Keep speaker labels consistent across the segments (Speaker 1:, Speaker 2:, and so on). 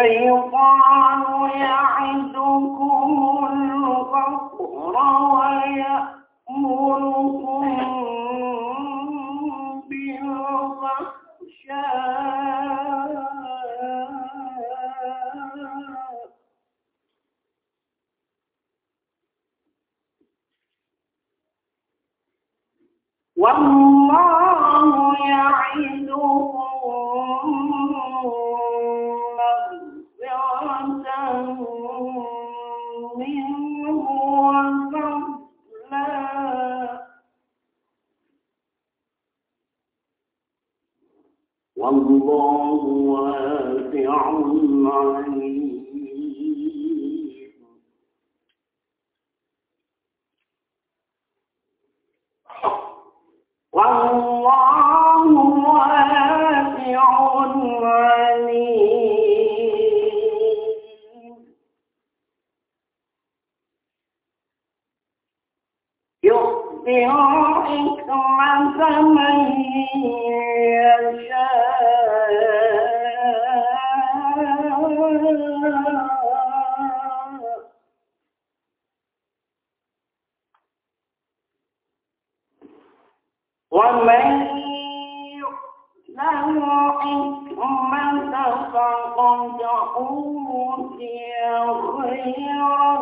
Speaker 1: الشيطان يعدكم الغفر ويأمركم والله يعدكم مغفرة منه وفضلا. والله واسع عليم يؤتي حكمة من يشاء. ومن يؤتى الحكمة فقد أوتي خيرا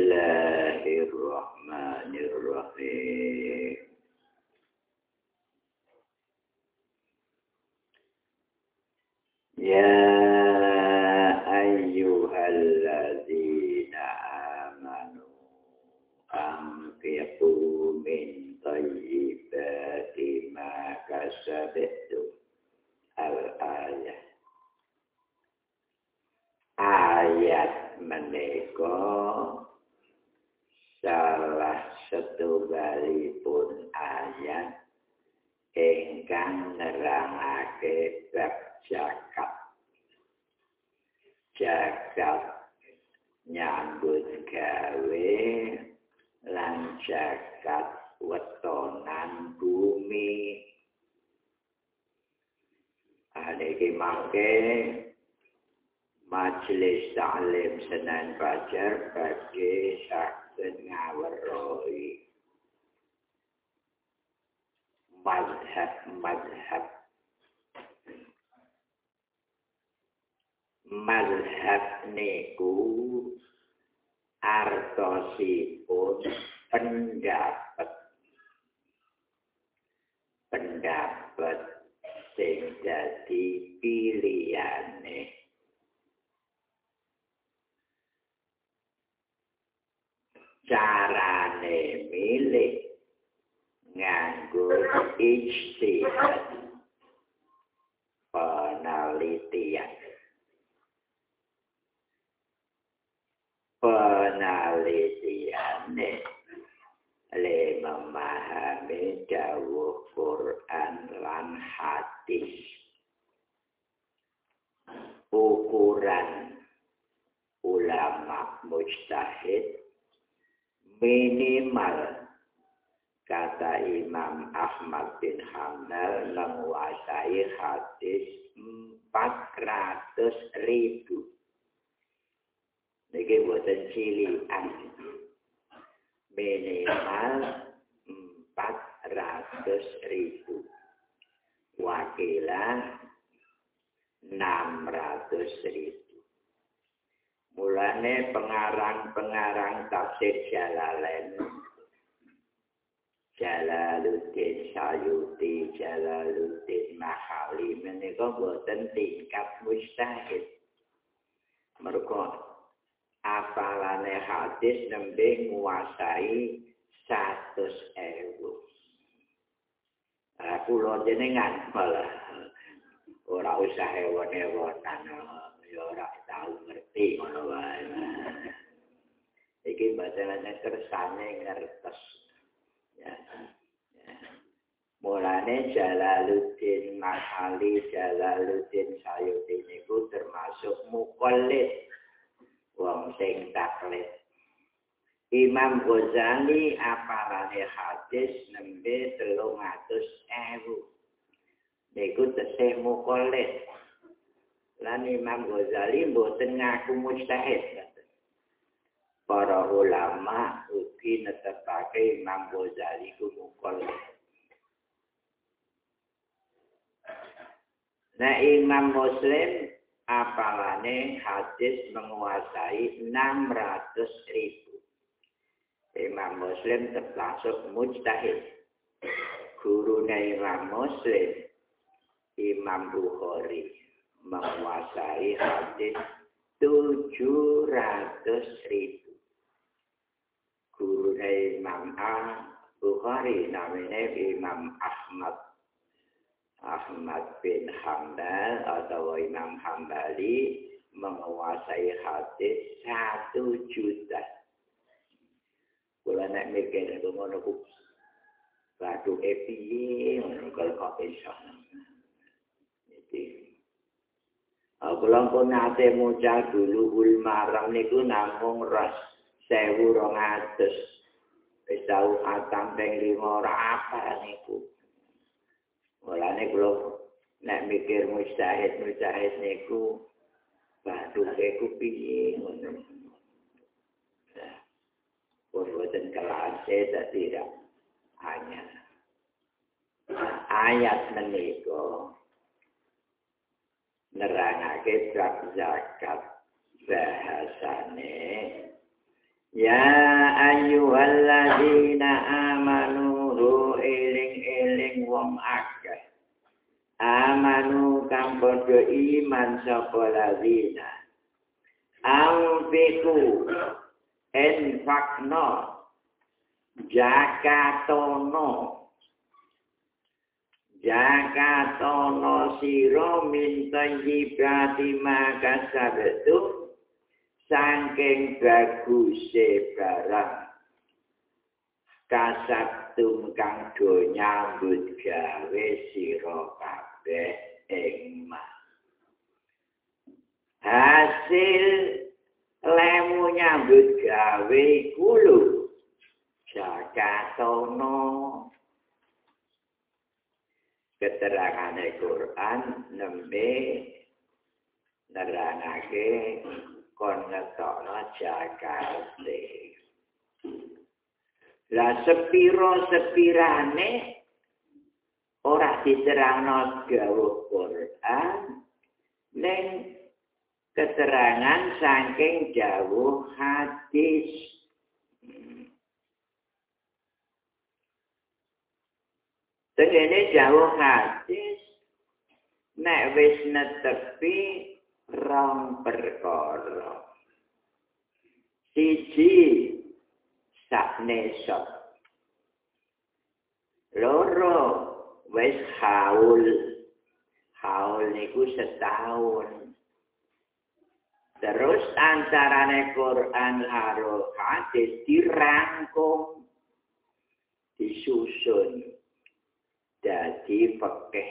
Speaker 1: الله
Speaker 2: الرحمن الرحيم. يا أيها الذين آمنوا أنفقوا من طيبات ما كسبتم. الآية. ayat menika salah setunggalipun ayat ingkang nerangake bab zakat. Zakat nyambut gawe lan zakat wetonan bumi. Aniki mangke majelis taklim Senin Fajar bagi sakit ngaweroi madhab-madhab madhab niku artosipun pendapat. Pendapat sing dadi pilihane carane milih nganggo ijtihad. Penelitian. Penelitian le memahami dawuh Quran lan hadis. Ukuran ulama mujtahid minimal kata Imam Ahmad bin Hanbal menguasai hadis 400 ribu. Niki buatan cilian. Minimal 400 ribu. Wakilah 600 ribu. Mulane pengarang-pengarang tafsir Jalalain Jalaluddin Sayuti, Jalaluddin Mahali menika boten tingkat mustahid. Mergo apalane hadis nembe nguasai 100.000. Nah, kula jenengan malah ora usah hewan-hewanan ora tau ngerti ngono wae. Iki badanane kersane ngertes. ya. Mulane Jalaluddin Mahali Jalaluddin Sayuti niku termasuk mukallid wong sing taklid. Imam Ghazali apalane hadis nembe telung atus ewu. Niku tesih mukallid. Lan Imam Ghazali mboten ngaku mujtahid. Para ulama ugi netepake Imam Ghazali ku mukallid. Nah Imam Muslim apalane hadis menguasai 600 ribu. Imam Muslim termasuk mujtahid. Guru Imam Muslim, Imam Bukhari, menguasai hadis 700 ribu. Guru Imam Bukhari namanya Imam Ahmad Ahmad bin Hambal atau Imam Hambali menguasai hadis satu juta. Kalau nak mikir itu mana ku batu epi, kalau kau bisa. Jadi, kalau kau nate muncul dulu ulmaram niku namung ras sewu rong atus. Tahu atam peng lima apa niku. Mulane kula nek mikir mujtahid mujtahid niku baduke ku piye ngono. Purwoten kelas saya tidak hanya ayat menika nerangake bab zakat bahasane. Ya ayyuhalladzina amanu iling iling wong akeh. Amanu kang padha iman sapa lazina. Amfiku enfakno jakatono jakatono siro minta yibati maka sabetu sangking baguse barang. Kasabtum kang do nyambut gawe sira kabeh ing hasil lemu nyambut gawe kulo jakatono keterangan Al-Quran nembe nerangake kon ngetokno jakate lah sepiro-sepirane ora diterangno gawuh Quran ning keterangan saking jauh hadis jauh hadis nek wis netepi rong perkara siji saknesot. Loro wis haul. Haul niku setahun. Terus antarane Quran karo hadis dirangkum disusun dadi pekeh.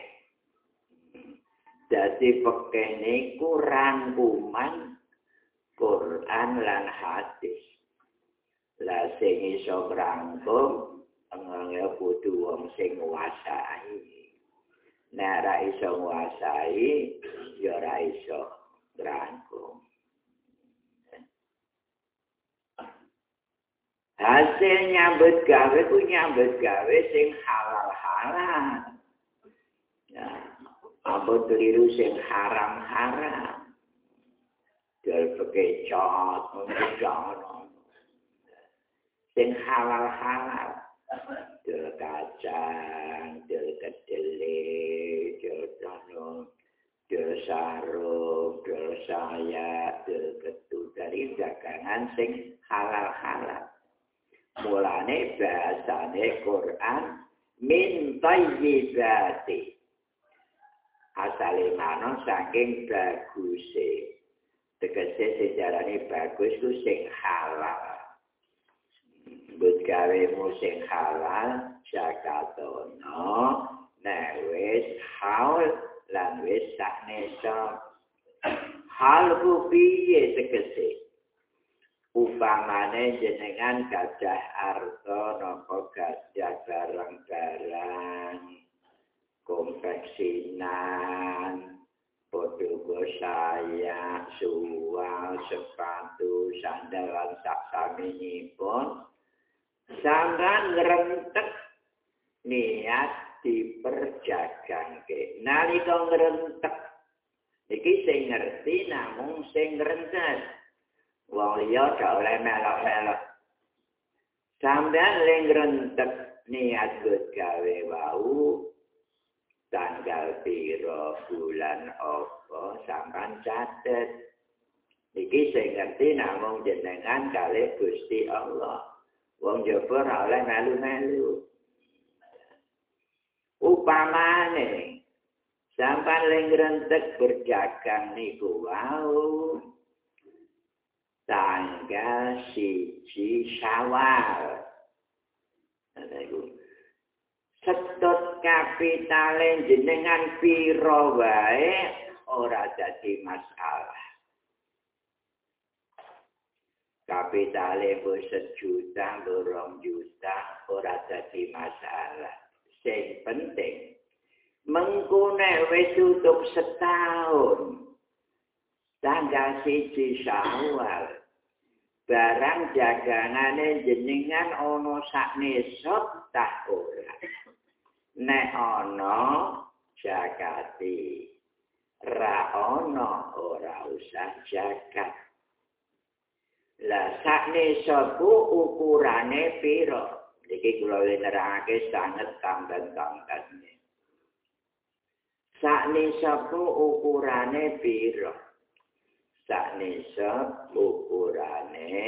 Speaker 2: Dadi pekeh niku rangkuman Quran lan hadis. Lah sing iso ngrangkum ngene kudu wong sing nguasai nek ora iso nguasai ya ora iso ngrangkum hasil nyambut gawe ku nyambut gawe sing halal halal ya apa keliru sing haram haram Jadi bekecot, mungkin jangan sing halal-halal. Dil kacang, dil kedele, dil tono, dil sarung, dil saya, dil ketu. Dari dagangan sing halal-halal. Mulane bahasane Quran min tayyibati. Asale mana saking baguse. Tegese sejarahnya bagus itu sing halal. gawemu sing halal jakatono nek wis haul lan wis saknesa hal ku piye tegese upamane jenengan gajah arto nopo gajah barang-barang konveksinan podo saya suwa sepatu sandal lan sak saminipun sampean ngrentek niat diperjagangke. Nalika ngrentek iki sing ngerti namung sing ngrentek wong liya gak oleh melok-melok. Sampeyan ling rentek niat gawe wau tanggal piro bulan apa sampean catet. Iki sing ngerti namung jenengan kali Gusti Allah. Wong jaba ora oleh melu-melu. Upamane sampean ling rentek berjagang niku wau tanggal siji syawal. Setut kapitale jenengan piro wae ora dadi masalah. Kapitale bu sejuta, lorong juta ora dadi masalah. Sing penting mengkune wis tutup setahun. Tanggal siji syawal. Barang jagangane jenengan ana saknesot tak ora. Nek ana jagati. Ra ana ora usah jagat. La saknesotku ukurane pira? Iki kula nerangake sanget kamben-kamben saknesotku ukurane pira saknisa ukurane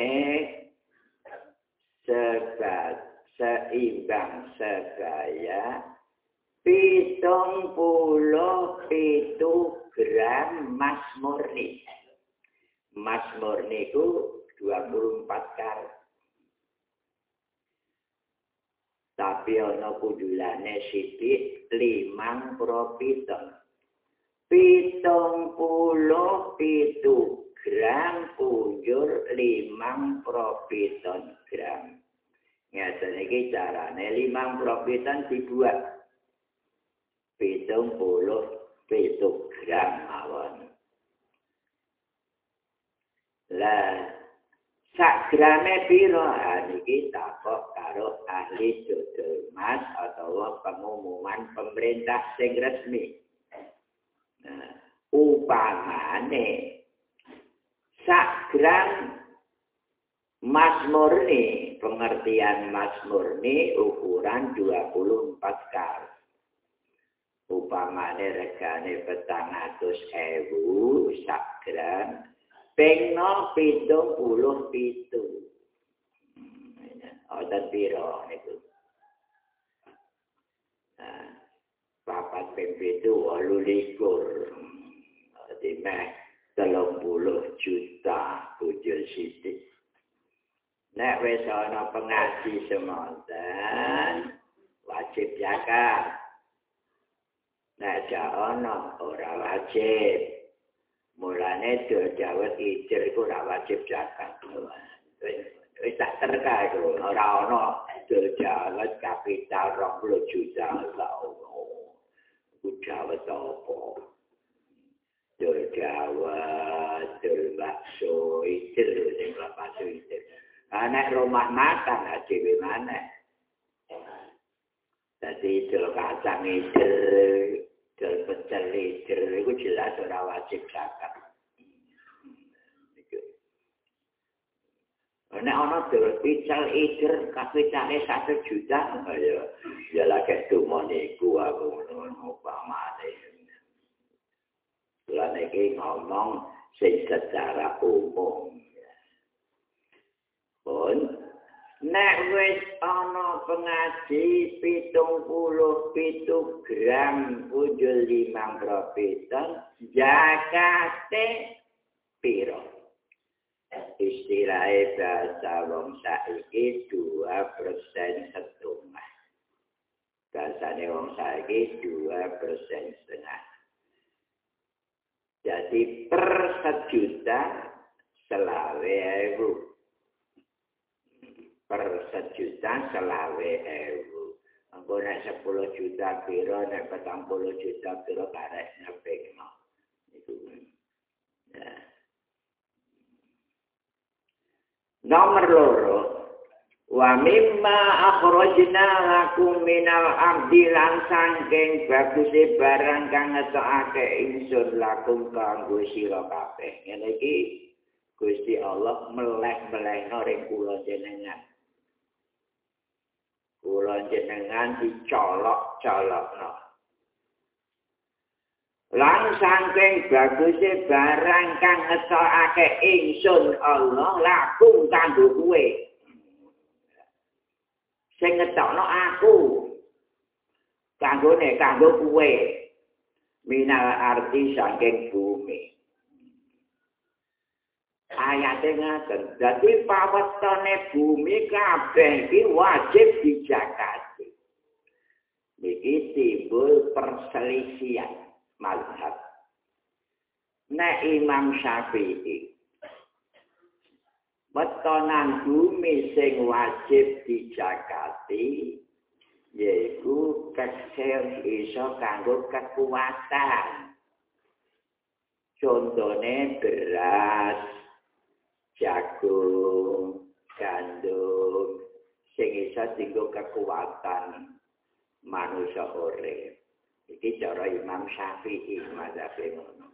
Speaker 2: sebat seimbang sebaya pitung puluh pitu gram mas murni. Mas murni itu 24 karat. Tapi ana kudulane sithik limang propiton pitung puluh pitu gram punjur limang propiton gram. Ngeten iki carane limang propiton dibuat pitung puluh pitu gram mawon. Lah sak grame piro niki takok karo ahli dodol mas atau pengumuman pemerintah sing resmi. Upamane sak gram mas murni pengertian mas murni ukuran 24 kar upamane regane petang atus ewu sak gram pengno pitung puluh pitu. Ada biro itu papat pembedu walu likur di meh telung puluh juta bujur sidik nek wis ana pengaji semonten wajib jaga nek ja ana ora wajib. Mulane dawet ijir iku ora wajib jaga wis tak terka iku ora ana dawet kapital 20 juta lah Jawa apa? Dur Jawa, dur bakso, itir, sing bakso itir. Anak rumah makan, aja mana? Jadi dur kacang itir, dur pecel itir, itu jelas orang wajib zakat. Nek ana dhewe pical idir kapitale 1 juta ya ya lagi dumone iku aku ngono pamane. Lan iki ngomong sing secara umum. Pun nek wis ana pengaji pitung puluh pitu gram ujul limang propiton jakate piro? istilahnya bahasa wong saiki dua persen setengah. Bahasanya wong saiki dua persen setengah. Jadi per sejuta selawe ewu. Per sejuta selawe ewu. Engko nek 10 juta piro nek 40 juta piro karek ngepekno. Iku. Ya. Nomor loro wa mimma akhrajna lakum minal ardi lan sangking baguse barang kang ngetokake ingsun lakum kanggo sira kabeh ngene iki Gusti Allah meleh-melehno ring kula jenengan kula jenengan dicolok-colokno lan sangking baguse barang kang ngetokake ingsun Allah lakum kanggo kuwe sing ngetokno aku. Kanggone kanggo kuwe minal arti saking bumi ayate ngaten dadi pawetone bumi kabeh iki wajib dijakati iki timbul perselisihan mazhab nek Imam Syafi'i Wetonan bumi sing wajib dijakati yaiku kecil iso kanggo kekuatan. Contone beras, jagung, gandum sing iso dienggo kekuatan manusia urip. Iki cara Imam Syafi'i mazhab ngono.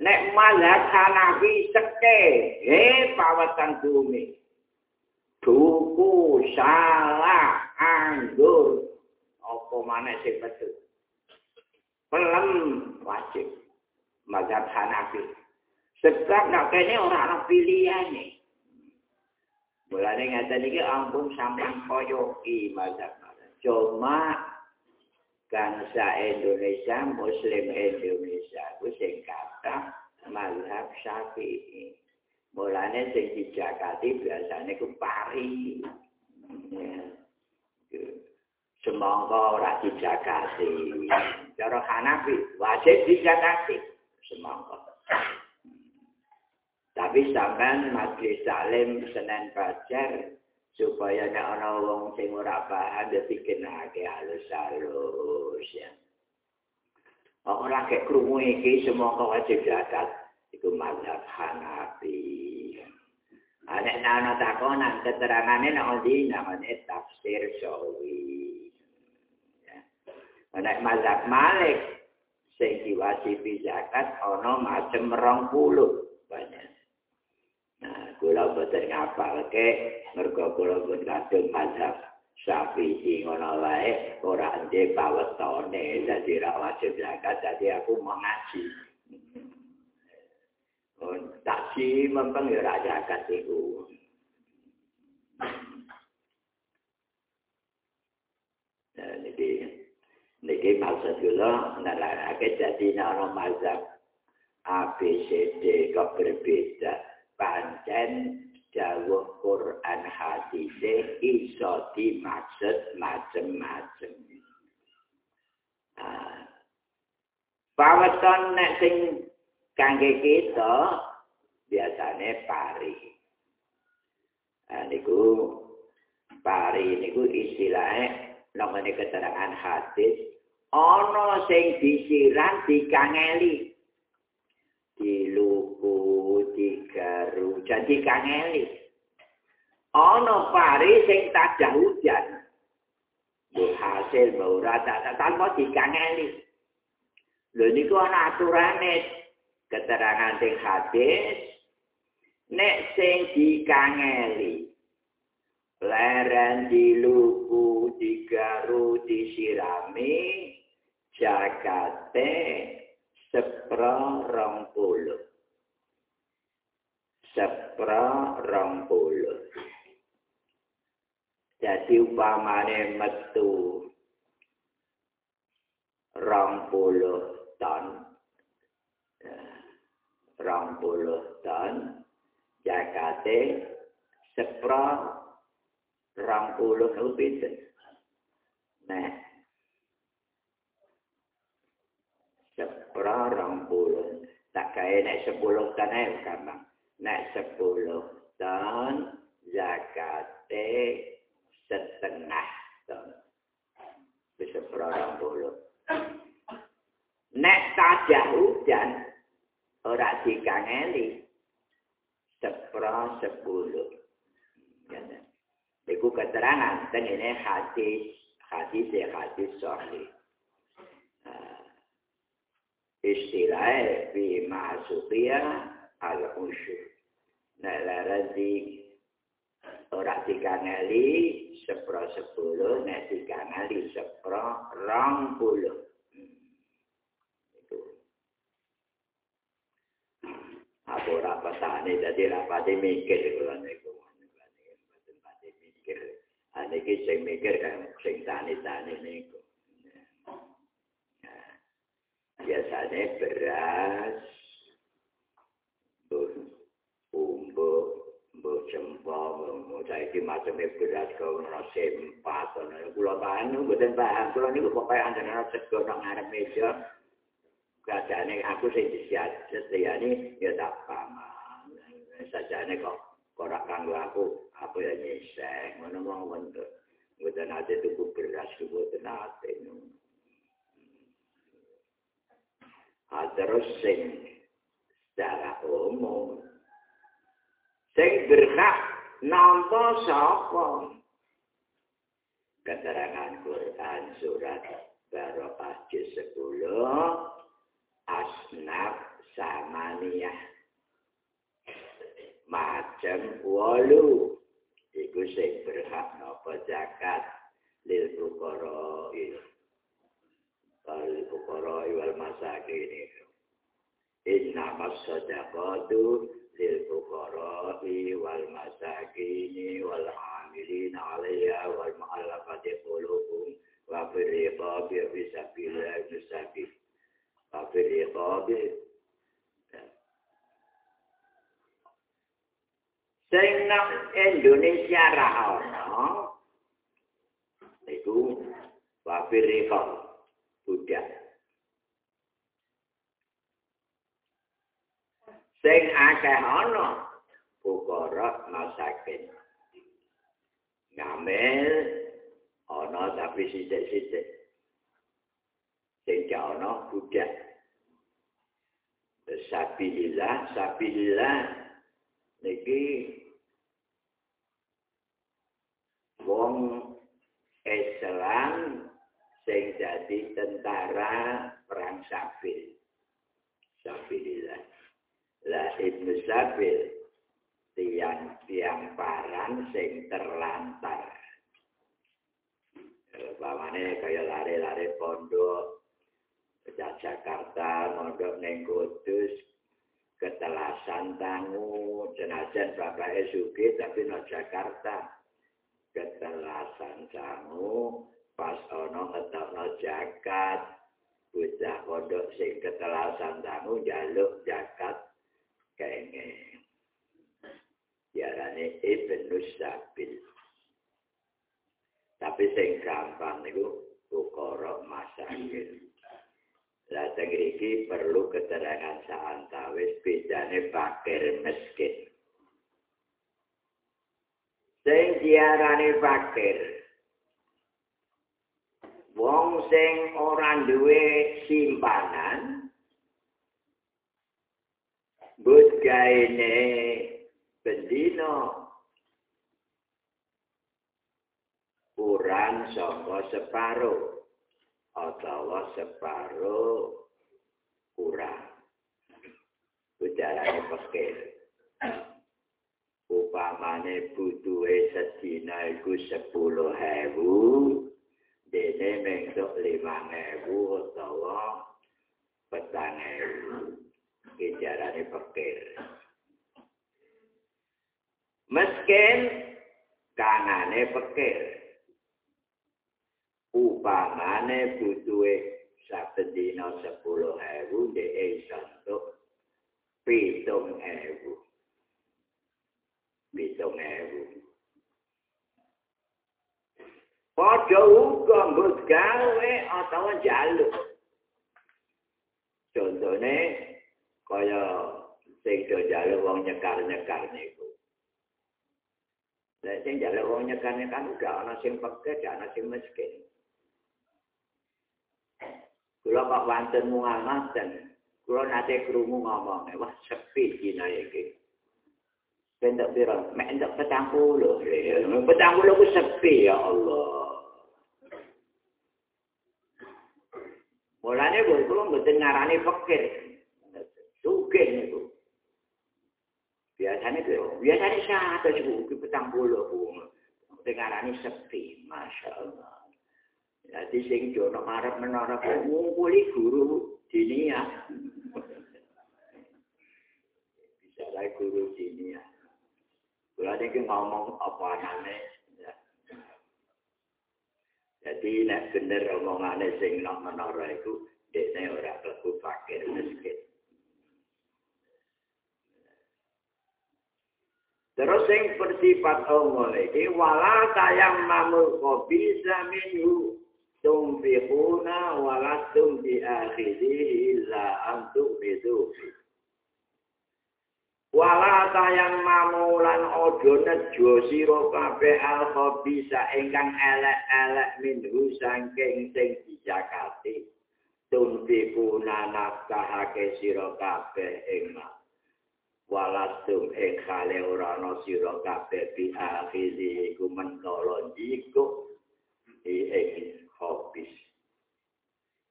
Speaker 2: nek mazhab Hanafi seke eh pawatan bumi. Tuku salah anggur. Apa mana sing pelem wajib. Mazhab Hanafi sebab nak kene ora ana pilihane mulane ngaten iki ampun sampean koyo iki mazhab cuma bangsa Indonesia, Muslim Indonesia, itu sing kata mazhab Syafi'i. Mulane sing dijakati biasanya ku pari. Semangka ora dijakati. Cara Hanafi wajib dijakati semangka. Tapi sampean majlis salim Senin Fajar supaya nek ana wong sing ora paham ya dikenake halus-halus ya. Ora kek krungu iki semoga wajib zakat iku mazhab Hanafi. Ane nana takonan keterangane nek ndi namane tafsir Syawi. Ya. Nek mazhab Malik sing diwajibi zakat ana macem 20 banyak. Kula boten ngapalke mergo kula pun kadung mazhab Syafi'i ngono wae ora ndek pawetone dadi ra wajib zakat dadi aku mengaji. Oh, tak si mempeng ya ra zakat iku. Nah, niki niki maksud kula nerangake dadi ana mazhab A, B, C, D kok berbeda. Pancen dawuh Quran hadis iso dimaksud macem-macem. Paweton nek sing kangge kita biasane pari. Ah niku pari niku istilahnya namanya keterangan hadis ana sing disiran dikangeli diluku digaru jadi kangeli ana pari sing tajah hujan. Bu hasil bau rata tanpa dikangeli lho niku ana aturane. Keterangan sing hadis. Nek sing dikangeli leren diluku digaru disirami jagate puluh. Sepro rong puluh. Jadi upamane metu puluh ton. Rong puluh ton. Jakate rong puluh niku pinten? Rong puluh tak kaya nek sepuluh ton ae gampang. Nek sepuluh ton zakate setengah ton. Bisa rong puluh. Nek tajah hujan ora dikangeli sepro sepuluh. Iku keterangan dan ini hadis hadis ya hadis sahih. Istilahnya fi ma'asukiyah al usyur. Lara di orang dikangeli sepro sepuluh, nah dikangeli sepro rong puluh. Aku rapatane dadi rapate mikir kula niku. Rapate mikir. Ane iki sing mikir kan sing tani-tani niku. Biasanya beras, umbu, umbu cempong, umbu saiki macamnya beras kau ngerasa empat, kula paham, mboten paham, kula niku pokoknya antara sego nang ngarep meja, keadaannya aku sing disediani ya tak paham. Sajane kok ora kanggo aku, aku ya nyesek, ngono mau wentuk. Mboten ate tuku beras mboten ate. Ah terus sing secara umum. Sing berhak nampa sapa? Keterangan Quran surat Barokah juz 10 asnaf samaniyah. Macam walu iku sing berhak napa zakat lil fuqara lil fuqara wal masakin. Inna masadaqatu lil fuqara wal masakin wal amilin alaiha wal mu'allafati qulubuhum wa fi riqabi fi sabilillah musakin kafir iqabi sing nang Indonesia ra ono iku kafir iqab budak sing akeh ono ukara masakin ngamel ono tapi sithik-sithik. Sing ana budak. Sabilillah sabilillah niki wong Islam sing dadi tentara perang sabil. Sabilillah. La ibnu sabil tiang tiang paran sing terlantar. Bapaknya kayak lari-lari pondok, Pecah Jakarta, mondok neng Kudus, ketelasan tangu, jenajan Bapak Esuki, tapi no Jakarta. Ketelasan tangu, pas ono ngetok no jakat, bocah pondok sing ketelasan tangu, jaluk jakat, kenge. Yarane Ibn Sabil. Tapi sing gampang itu, ukorok masakin. Lah iki perlu keterangan saantawis bedane fakir miskin. Sing diarani fakir. Wong sing ora duwe simpanan budgaine bendino kurang saka separuh utawa separo kurang. Ujarane pekir. Upamane butuhe sedina iku sepuluh hewu, dene mengsuk lima hewu utawa petang hewu. Ujarane pekir. Meskin kanane pekir. upamane butuhe saben dina 10.000 dhek iso entuk 7.000 padha uga mbut gawe utawa jaluk. Contone kaya sing do jaluk wong nyekar-nyekar niku. Lah sing jaluk wong nyekar-nyekar gak ana sing pekeh, gak ana sing miskin. Kula kok wonten mungal maten. Kula nate krungu ngomong, wah sepi dina iki. Pendak pira? Mek entuk petang puluh. Petang puluh ku sepi ya Allah. Mulane bos kula mboten ngarani fakir. Sugih niku. Biasane ku biasane satu ibu ku petang puluh ku. Dengarani sepi, masya Allah. Jadi sing jono marep menara ku ngumpuli guru dinia. Bisa lagi guru dinia. Kula niki ngomong apa anane. Jadi nek bener omongane sing nang menara iku dekne ora klebu fakir miskin. Terus sing bersifat omong iki wala tayang mamul kopi saminu tumfiquna wala tum di akhiri illa antum bidufi. Wala tayang mamulan ojo nejo siro kabeh al bisa ingkang elek-elek minhu sangking sing dijakati. Tumfiquna nafkahake siro kabeh ingkang walastum ing kale ora ana sira kabeh bi akhizi iku mentolo iku ing hobis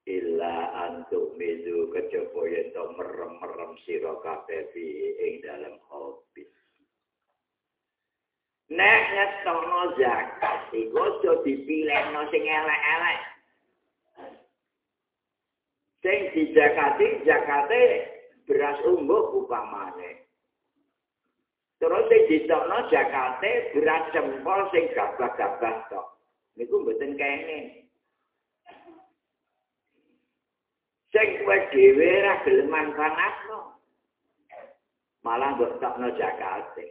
Speaker 2: illa antuk mizu kejaba yen to merem-merem sira kabeh ing dalem hobis nek nyetono zakat iku aja dipilihno sing elek-elek sing dijakati jakate beras umbuk upamane Terus sing ditokno Jakarta beras jempol sing gabah-gabah tok. Niku mboten kene. Sing kowe dhewe ra gelem manfaatno. Malah mbok tokno Jakarta.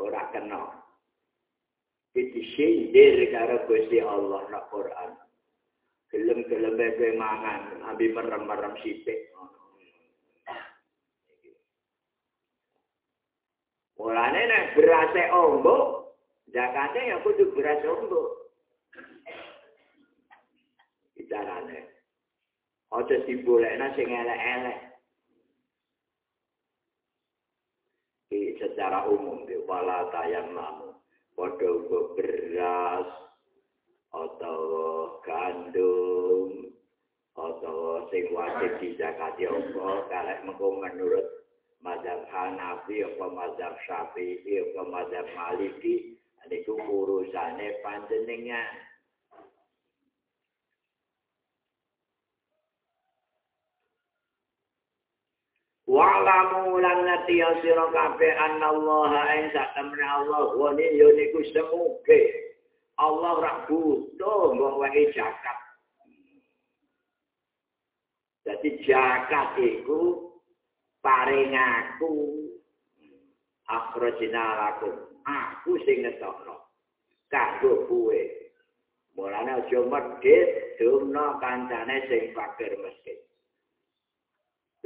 Speaker 2: Ora kena. Iki sindir karo Gusti Allah na Quran. Gelem-gelem kowe mangan, ambi merem-merem sithik. Mulane nek berase ombo, zakate ya kudu beras ombo. Bicarane. Aja dibolekna sing elek-elek. Iki secara umum di wala tayang mamu. Padha beras atau gandum atau sing wajib dizakati apa kalek mengko menurut mazhab Hanafi apa mazhab Syafi'i apa mazhab Maliki niku urusane panjenengan Wa'lamu lan ngerti ya sira kabeh annallaha ing sak Allah. Wa niyo niku semuge. Allah ra butuh mbok wae zakat. Jadi zakat iku paring aku. Akhrajna lakum. Aku sing ngetokno. Kanggo kowe mulane aja medhit dumno kancane sing fakir miskin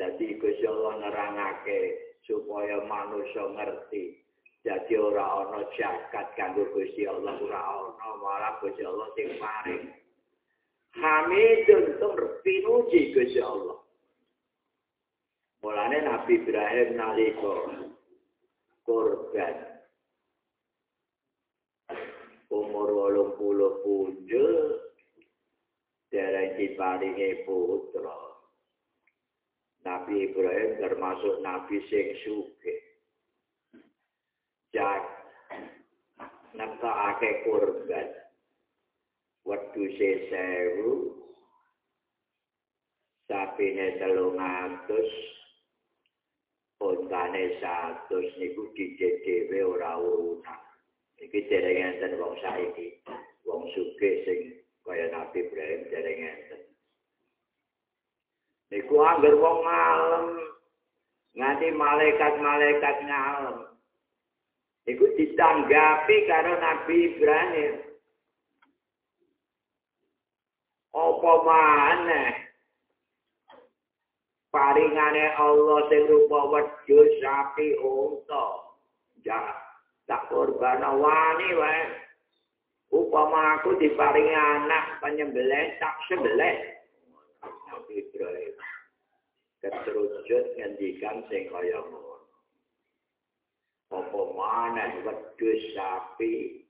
Speaker 2: dadi Gusti Allah nerangake supaya manusia ngerti. Dadi ora ana jagat kanggo Gusti Allah ora ana malah Gusti Allah sing paring Hamidun tum pinuji Gusti Allah. Mulane Nabi Ibrahim nalika korban umur wolong puluh punjul dereng diparingi putra. Nabi Ibrahim termasuk Nabi sing suke. Jak nekake korban waktu sewu sapine telung atus ontane satus niku dicek dhewe ora urunan. Iki dereng enten wong saiki, wong sugih sing kaya Nabi Ibrahim dereng enten. Niku anggar wong ngalem nganti malaikat-malaikat ngalem. Niku ditanggapi karo Nabi Ibrahim. apa maneh? Paringane Allah sing rupa wedhus sapi unta. Ya tak korban wani wae. Upama aku diparingi anak penyembelih tak sembelih. Nabi Ibrahim keterujud ngendikan sing kaya ngono apa maneh wedhus sapi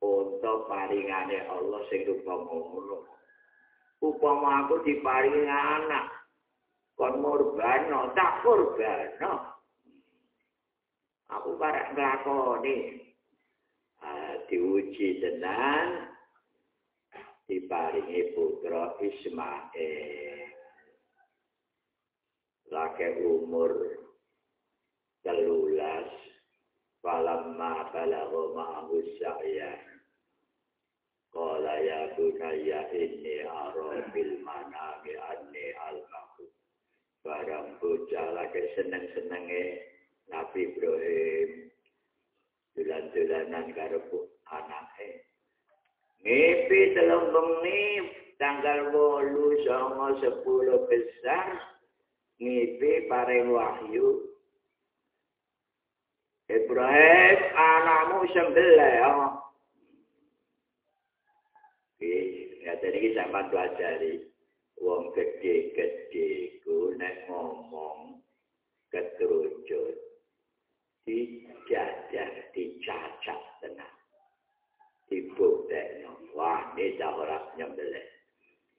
Speaker 2: unta paringane Allah sing rupa ngono upama aku diparingi anak kon murbano tak kurbano aku karek nglakoni uh, diuji tenan diparingi putra Ismail laki umur telulas falamma balagha ma'ahu sa'ya. Qala ya bunayya inni ara bil manami anni al-mahud barang bocah lagi seneng-senenge Nabi Ibrahim. Dolan-dolanan karo anake. Ngipi telung bengi tanggal 8 sama 10 besar ngipi paring wahyu. Ibrahim anakmu sembelih oh. Oke, ya tadi kita pelajari. Wong gede-gede ku nek ngomong keterucut dijajah dicacat tenang dibuktek wah ini dah orang nyembelih.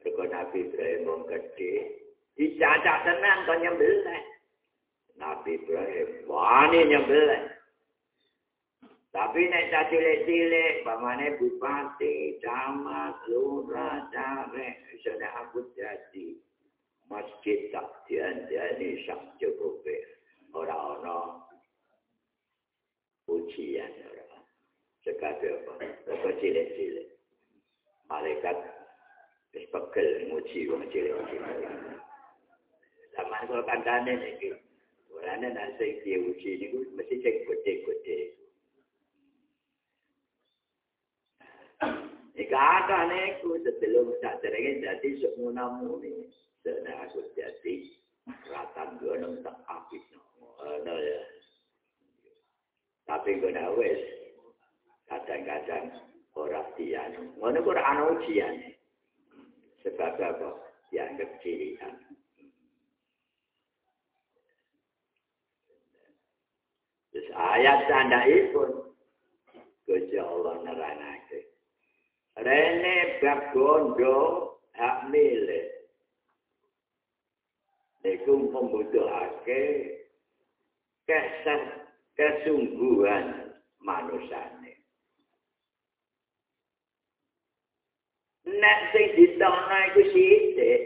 Speaker 2: Mereka Nabi Ibrahim wong gede dicacat tenang kau nyembelih Nabi Ibrahim wah ini nyembelih Tapi nek cilik-cilik, pamane bupati, camat, lurah, bisa nek aku jadi masjid tak dianjani sak cukupe. Ora-ora ujian ora. Sekadar apa? Apa cilik-cilik. Malaikat wis pegel nguji wong cilik-cilik. Zaman kula kancane niki. Orane nek sing diuji niku mesti cek gede-gede. Ika ada neku sebelum tak terengin jadi semua muni. Sana aku jadi ratan gunung tak no. No ya. Tapi guna wes kadang-kadang orang tian. Mana anak ujian. Sebab apa? Yang kecilian. Ayat tanda itu. Kuja Allah nerangake. Rene bab gondo hak milik. Iku membutuhake kesan kesungguhan manusane. Nek sing ditokno iku sithik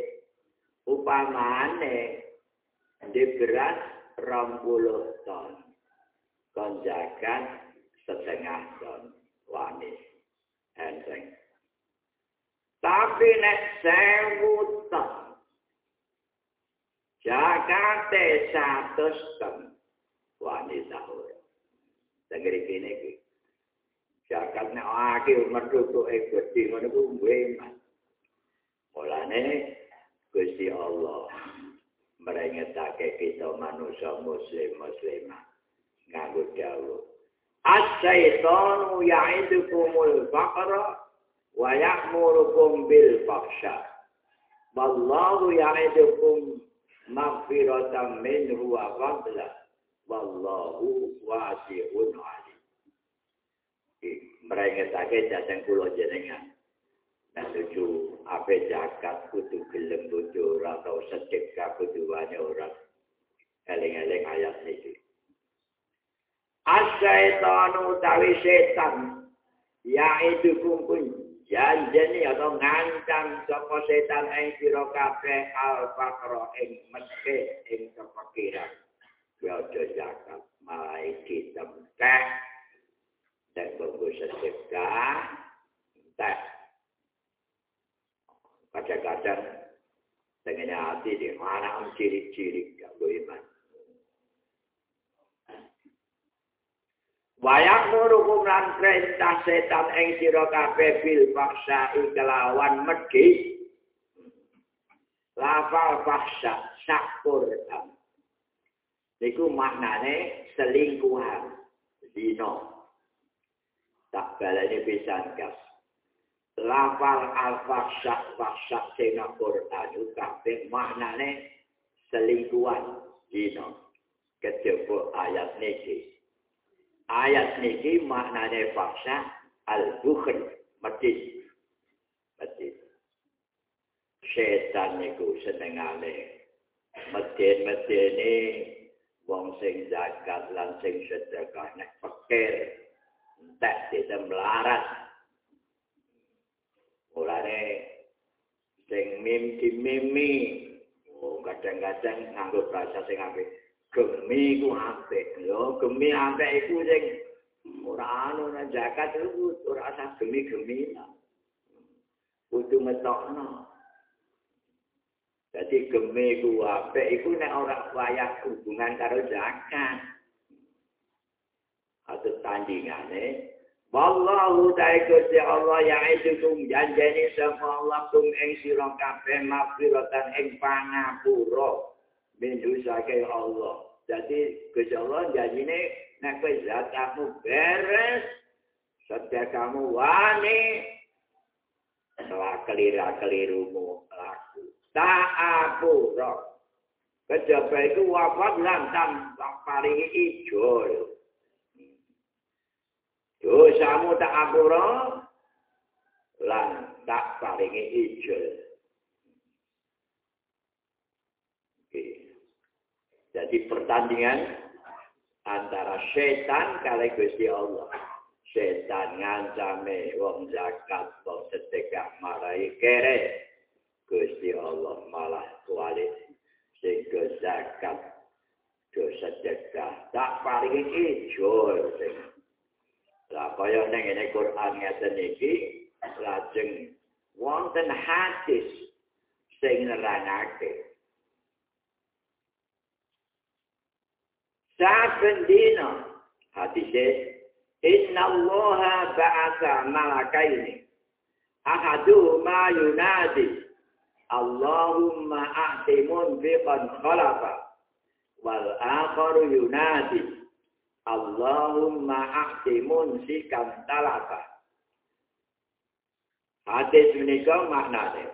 Speaker 2: upamane di beras 20 ton. Konjakan setengah ton wani enteng. Tapi nek sewu ton. Jakate satu ton. Wani sahur. Dengar kene iki. Jakat nek e Gusti ngono ku weman. Mulane Gusti Allah merengetake kita manusia muslim muslimah nganggo dawuh As-syaitanu ya'idukumul faqra wa ya'murukum bil fahsya. Wallahu ya'idukum maghfiratan minhu wa fadla. Wallahu wasi'un alim. Merengetake jateng kula jenengan. Nah lucu, apa jakat kudu gelem bojo atau sedekah kudu wanya orang. Eling-eling ayat ini. As-syaitanu utawi setan yaitu kumpul janjeni atau ngancam sapa setan ing sira kabeh al-faqra ing meske ing kepikiran. Ya aja zakat iki temtek dan bagus sedekah entek. Kadang-kadang dengan hati di mana ciri-ciri gak iman. Wayak murukum lan perintah setan ing sira kabeh bil paksa kelawan medhi. Lafal fahsya syakur niku maknane selingkuhan zina. Tak balane pisan kas lafal al-fahsya fahsya sing Quran kabeh maknane selingkuhan zina. Kejaba ayat niki ayat niki maknane fahsya al-bukhl medit medit setan niku senengane. Medit-medene wong sing zakat lan sing sedekah nek pikir entek ditemlarat mulane sing mimpi mimi oh kadang-kadang nganggo bahasa sing apik gemi ku apik. Lho gemi apik iku sing ora anu nang zakat iku ora usah gemi-gemi. Kudu ngetokno Jadi gemi ku apik iku nek ora wayah hubungan karo zakat. Atau tandingane Wallahu ta'ala Allah ya idukum janjeni sama Allah kum ing sira kabeh mafiratan ing pangapura mindu saking Allah. Jadi Gusti Allah janjine nek kowe zakatmu beres setiap kamu wani telah kelira-kelirumu laku. Ta'apura. Kejaba itu wafat lantam paling ijo. dosamu tak apura lan tak paringi ijol. Jadi pertandingan antara setan kali Gusti Allah. Setan ngancame wong zakat wong sedekah marai kere. Gusti Allah malah kuali sing zakat dosa sedekah tak paringi ijol sing Lah kaya ning ngene Quran ngeten iki lajeng wonten hadis sing nerangake. Saben dina. Hadise Inna Allah ba'atha malakaini ahadu ma yunadi. Allahumma a'ti munfiqan khalafa. Wal akharu yunadi. Allahumma ahtimun sikam talafa. Hadis menika maknane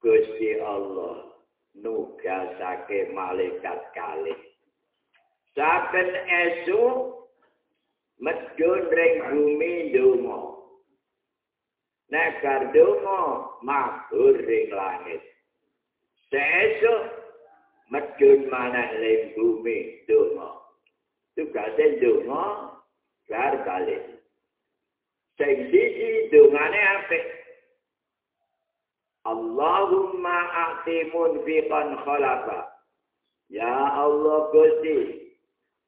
Speaker 2: Gusti Allah nugasake malaikat kali. Saben esu medun ring bumi donga. Nek kardonga mabur ring langit. Sesuk medun manah ring bumi donga. tugase donga bar balik. Sing siji dongane apik. Allahumma a'ti munfiqan khalafa. Ya Allah Gusti,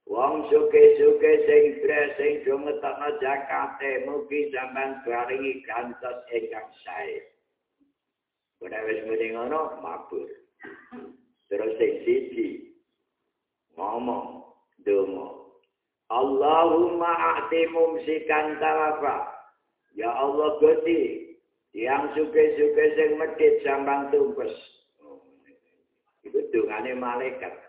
Speaker 2: wong suke-suke sing dres sing do ngetokno zakate mugi sampean paringi gantos ingkang sae. Ora wis muni ngono mabur. Terus sing siji ngomong donga Allahumma a'ti mumsikan tarafa ya Allah Gusti yang suke-suke sing medhit sambang tumpes itu dungane malaikat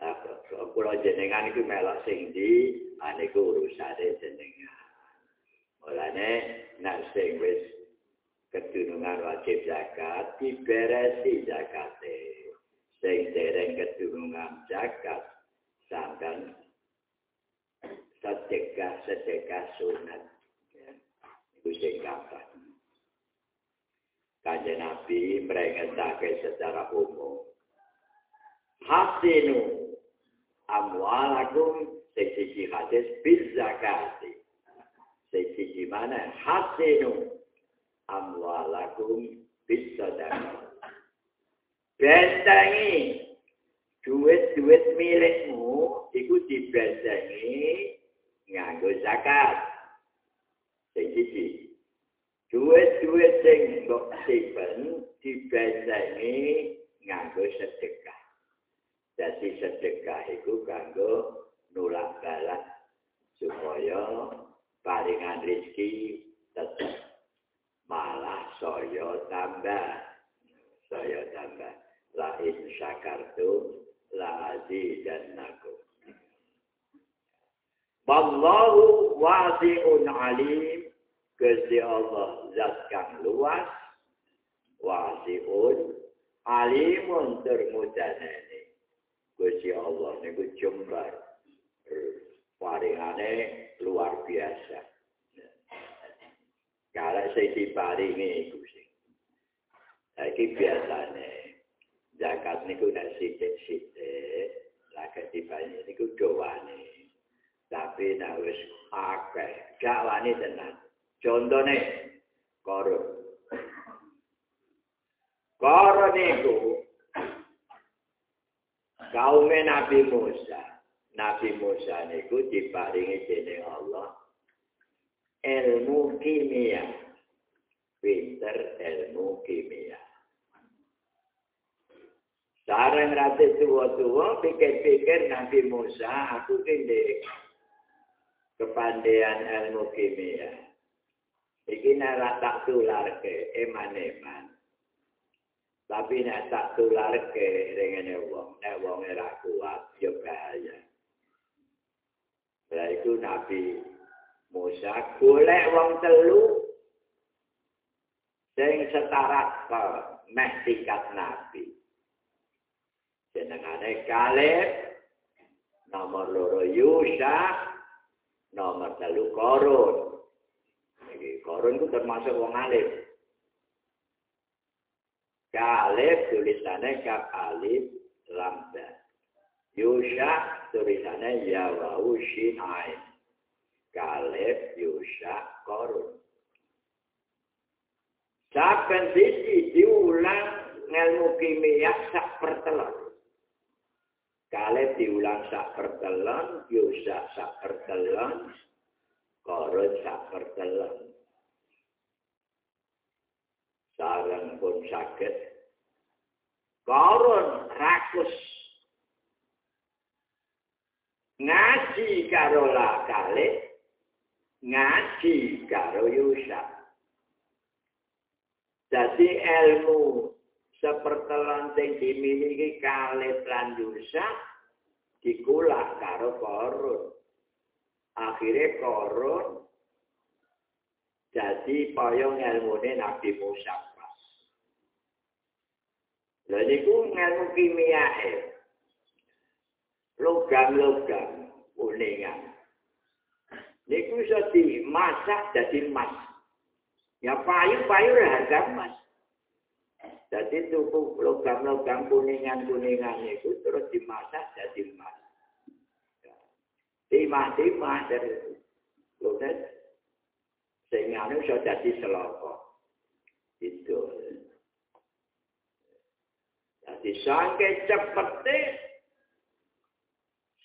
Speaker 2: Kalau jenengan itu melak sing di, ane ku urusane jenengan. Mulane nak sing wis ketunungan wajib zakat, diberesi zakate. sing dereng keturungan jagat sampean sedekah sedekah sunat itu sing kapan kanjeng nabi merengetake secara umum hasinu amwalakum sing siji hadis bil zakati sing siji mana hasinu amwalakum bis sadaqah bentengi duit-duit milikmu iku dibentengi nganggo zakat. Sing siji. Duit-duit sing kok simpen dibentengi nganggo sedekah. Jadi sedekah iku kanggo nulak balas supaya paringan rezeki tetap malah saya tambah. Saya tambah. La in syakartum la azidannakum. Wallahu wasi'un alim. Gusti Allah zat kang luas. Wasi'un alimun termudanane Gusti Allah niku jembar paringane luar biasa. Kalau saya diparingi Gusti. Saiki biasane zakat niku nek sithik-sithik lah ketibane niku doane tapi nek wis akeh gak wani tenan. Contone korun korun iku kaum Nabi Musa Nabi Musa niku diparingi dening Allah ilmu kimia pinter ilmu kimia Sarang rasa tua-tua, pikir-pikir Nabi Musa, aku ini kepandian ilmu kimia. Iki nak tak tular ke eman-eman. Tapi nak tak tular ke dengan wong, nek wong ora kuat yo bahaya. Lah itu Nabi Musa golek wong telu sing setara meh tingkat Nabi. Jenengane Kaleb, nomor loro Yusha, nomor telu korun. Iki korun itu termasuk wong alim. Kalib tulisannya kap alif lambda. Yusha tulisannya yawau shin ain. Kalib Yusha korun. Saben sisi diulang ngelmu kimia sak pertelon. Kaleb diulang sak pertelon, Yusa sak pertelon, Korun sak pertelon. Sarang pun sakit. Korun rakus. Ngaji karo lah kaleb, ngaji karo Yusa. Jadi ilmu sepertelan sing dimiliki kalih lan yusak dikulak karo korun. Akhirnya korun jadi payung ilmune Nabi Musa. Lha niku ilmu kimia e. Logam-logam kuningan. Niku iso dimasak dadi emas. Ya payu-payu harga emas. Jadi tuku logam-logam kuningan-kuningan itu terus dimasak jadi emas. Timah-timah dari lunet. Sehingga ini bisa jadi selokok. Itu. Jadi sampai cepetnya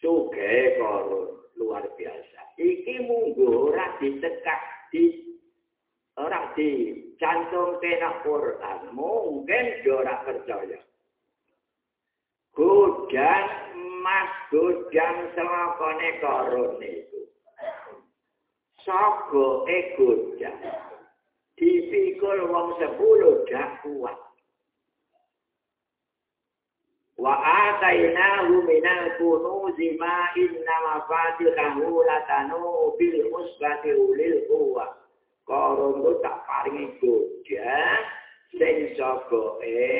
Speaker 2: suge korun luar biasa. Iki munggu ora ditekak di ora di cantum kena Quran, mungkin ora percaya. Gudang emas, gudang selakone korun itu. Sogo e gudang. Dipikul wong sepuluh dah kuat. Minal kunuzi ma inna mafatihahu latanu bil usbati ulil kuwah. Korun itu tak paringi gojak, sing sogoe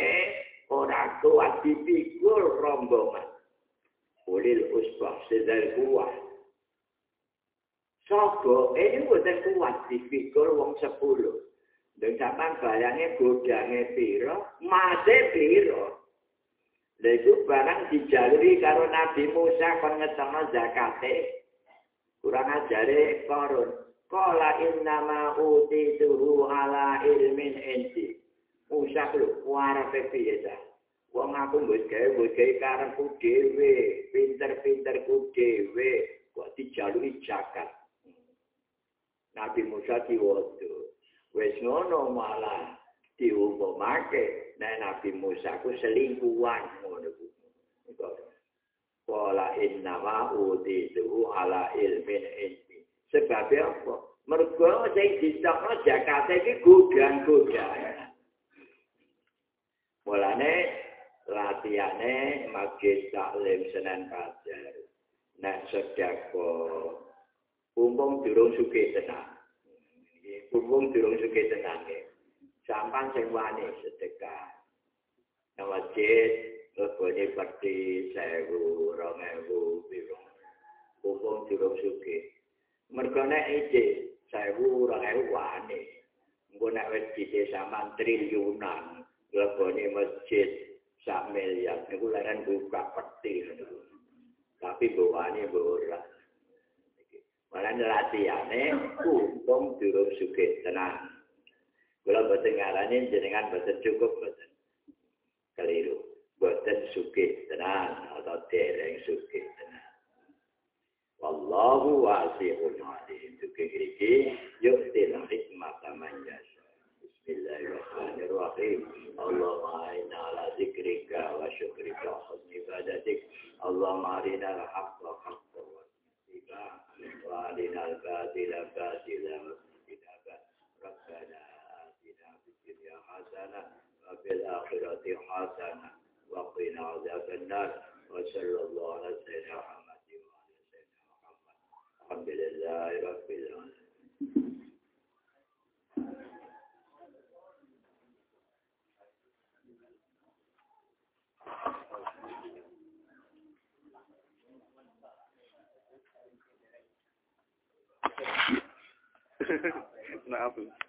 Speaker 2: ora kuat dipikul rombongan. Ulil usbah sedar kuat. Sogo ini bukan kuat dipikul wong sepuluh. Dan sampai bayangnya godangnya piro, masih piro. Lalu barang dijaluri karo Nabi Musa kon ngetengah zakate. Kurang ajare korun. Kala innama uti ala ilmin enti. Musa lu, wara pepi ya Wong aku mbut gawe mbut gawe karepku dhewe, pinter-pinterku dhewe, kok dijalui jagat. Nabi Musa diwodo. Wis ngono malah diumpamake nek Nabi Musa ku selingkuhan ngono ku. Kala innama uti tuhu ala ilmin enti. Sebab apa? Mergo sing distokno Jakarta iki godang-godang. Mulane latihane masjid taklim Senen Fajar. Nek sedako umum durung suke tenan. Umum durung suke tenan. Sampan sing wani sedekah. Nang masjid lebone pati sewu, rong ewu, birung. Umum durung suke. Mergo nek ijik sewu, rong ewu wani. Nek wis dite sampan triliunan. Lebone masjid sak miliar. Niku leren buka peti. Tapi bawane ora. Malah latihannya untung durung sugih tenang. Kalau bosen ngarani jenengan bosen cukup bosen keliru. bosen suki tenang atau tereng suki tenang. Wallahu wasi'un alim. Sugih yuk yu'til hikmata man yasha. Bismillahirrahmanirrahim. Allahumma aina ala zikrika wa syukrika wa husni ibadatik. Allahumma arina al-haqqa haqqa wa tiba wa arina al-batila batila wa tiba. Rabbana حسنة وفي الآخرة حسنة. وقنا عذاب النار. وصلى الله على سيدنا محمد وعلى سيدنا محمد. الحمد لله رب العالمين.
Speaker 3: Maaf.